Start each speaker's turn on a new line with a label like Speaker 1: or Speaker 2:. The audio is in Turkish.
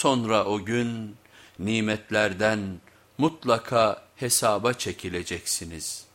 Speaker 1: Sonra o gün nimetlerden mutlaka hesaba çekileceksiniz.''